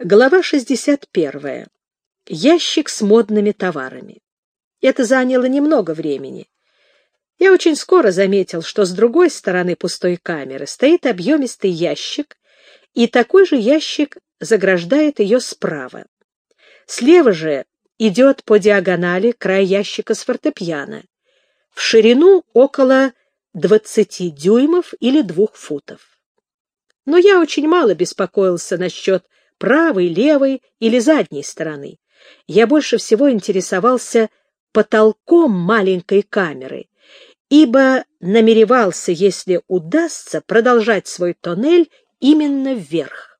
Глава 61. Ящик с модными товарами. Это заняло немного времени. Я очень скоро заметил, что с другой стороны пустой камеры стоит объемистый ящик, и такой же ящик заграждает ее справа. Слева же идет по диагонали край ящика с фортепиано, в ширину около 20 дюймов или двух футов. Но я очень мало беспокоился насчет правой, левой или задней стороны. Я больше всего интересовался потолком маленькой камеры, ибо намеревался, если удастся, продолжать свой тоннель именно вверх.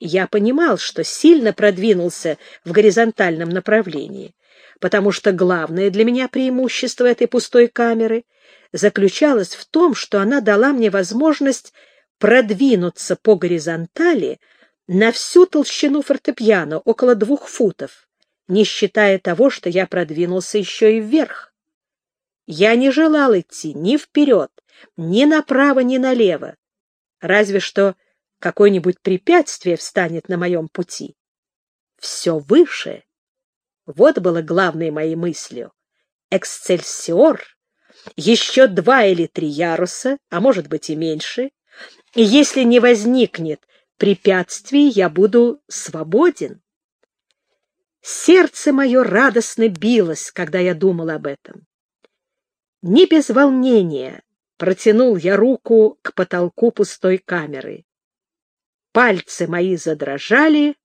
Я понимал, что сильно продвинулся в горизонтальном направлении, потому что главное для меня преимущество этой пустой камеры заключалось в том, что она дала мне возможность продвинуться по горизонтали на всю толщину фортепиано, около двух футов, не считая того, что я продвинулся еще и вверх. Я не желал идти ни вперед, ни направо, ни налево, разве что какое-нибудь препятствие встанет на моем пути. Все выше. Вот было главной моей мыслью. Эксцельсиор, еще два или три яруса, а может быть и меньше, и если не возникнет препятствий я буду свободен. Сердце мое радостно билось, когда я думал об этом. Не без волнения протянул я руку к потолку пустой камеры. Пальцы мои задрожали,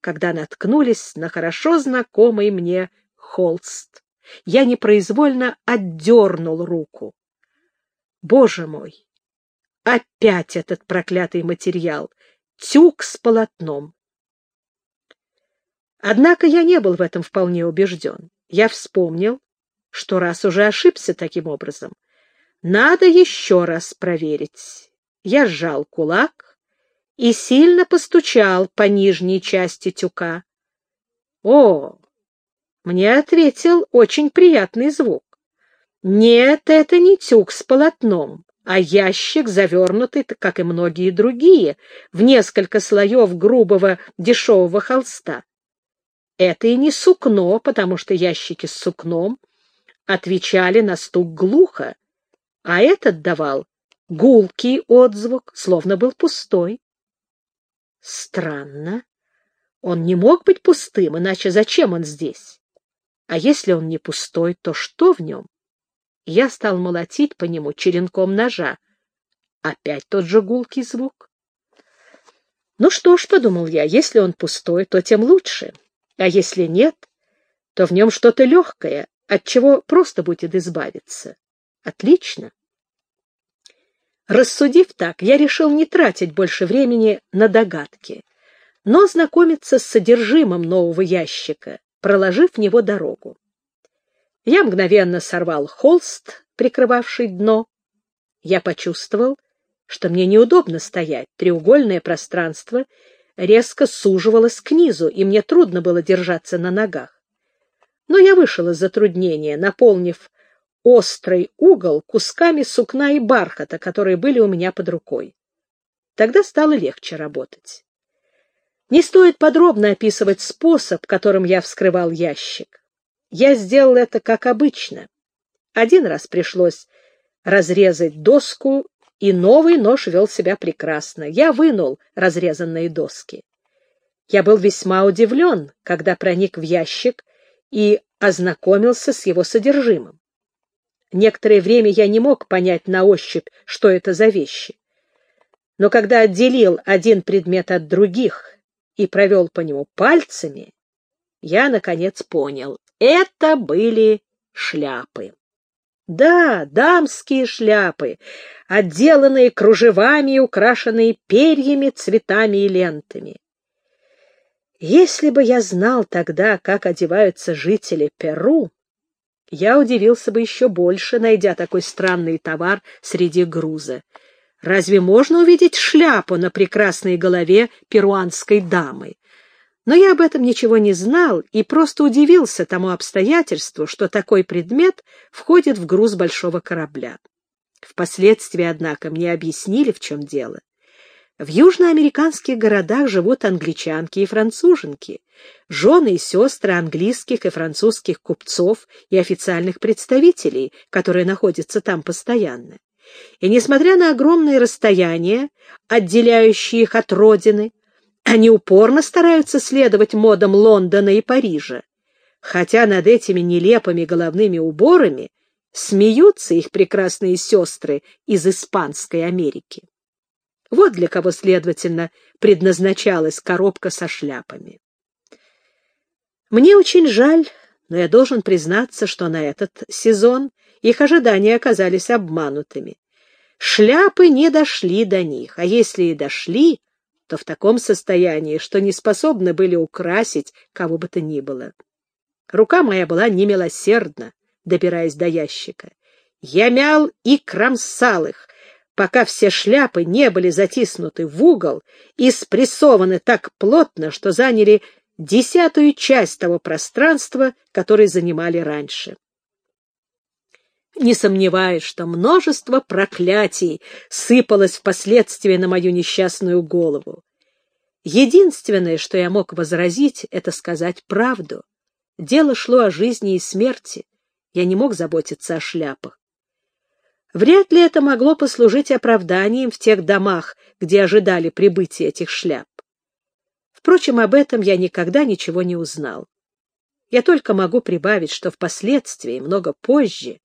когда наткнулись на хорошо знакомый мне холст. Я непроизвольно отдернул руку. Боже мой! Опять этот проклятый материал. Тюк с полотном. Однако я не был в этом вполне убежден. Я вспомнил, что раз уже ошибся таким образом, надо еще раз проверить. Я сжал кулак и сильно постучал по нижней части тюка. О, мне ответил очень приятный звук. Нет, это не тюк с полотном а ящик, завернутый, как и многие другие, в несколько слоев грубого дешевого холста. Это и не сукно, потому что ящики с сукном отвечали на стук глухо, а этот давал гулкий отзвук, словно был пустой. Странно. Он не мог быть пустым, иначе зачем он здесь? А если он не пустой, то что в нем? Я стал молотить по нему черенком ножа. Опять тот же гулкий звук. Ну что ж, — подумал я, — если он пустой, то тем лучше. А если нет, то в нем что-то легкое, от чего просто будет избавиться. Отлично. Рассудив так, я решил не тратить больше времени на догадки, но знакомиться с содержимым нового ящика, проложив в него дорогу. Я мгновенно сорвал холст, прикрывавший дно. Я почувствовал, что мне неудобно стоять. Треугольное пространство резко суживалось к низу, и мне трудно было держаться на ногах. Но я вышел из затруднения, наполнив острый угол кусками сукна и бархата, которые были у меня под рукой. Тогда стало легче работать. Не стоит подробно описывать способ, которым я вскрывал ящик. Я сделал это как обычно. Один раз пришлось разрезать доску, и новый нож вел себя прекрасно. Я вынул разрезанные доски. Я был весьма удивлен, когда проник в ящик и ознакомился с его содержимым. Некоторое время я не мог понять на ощупь, что это за вещи. Но когда отделил один предмет от других и провел по нему пальцами, я, наконец, понял. Это были шляпы. Да, дамские шляпы, отделанные кружевами и украшенные перьями, цветами и лентами. Если бы я знал тогда, как одеваются жители Перу, я удивился бы еще больше, найдя такой странный товар среди груза. Разве можно увидеть шляпу на прекрасной голове перуанской дамы? Но я об этом ничего не знал и просто удивился тому обстоятельству, что такой предмет входит в груз большого корабля. Впоследствии, однако, мне объяснили, в чем дело. В южноамериканских городах живут англичанки и француженки, жены и сестры английских и французских купцов и официальных представителей, которые находятся там постоянно. И несмотря на огромные расстояния, отделяющие их от родины, они упорно стараются следовать модам Лондона и Парижа, хотя над этими нелепыми головными уборами смеются их прекрасные сестры из Испанской Америки. Вот для кого, следовательно, предназначалась коробка со шляпами. Мне очень жаль, но я должен признаться, что на этот сезон их ожидания оказались обманутыми. Шляпы не дошли до них, а если и дошли, то в таком состоянии, что не способны были украсить кого бы то ни было. Рука моя была немилосердна, добираясь до ящика. Я мял и кромсал их, пока все шляпы не были затиснуты в угол и спрессованы так плотно, что заняли десятую часть того пространства, которое занимали раньше. Не сомневаюсь, что множество проклятий сыпалось впоследствии на мою несчастную голову. Единственное, что я мог возразить, это сказать правду. Дело шло о жизни и смерти. Я не мог заботиться о шляпах. Вряд ли это могло послужить оправданием в тех домах, где ожидали прибытия этих шляп. Впрочем, об этом я никогда ничего не узнал. Я только могу прибавить, что впоследствии, много позже,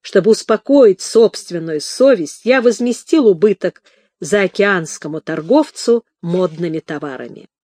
чтобы успокоить собственную совесть, я возместил убыток заокеанскому торговцу модными товарами.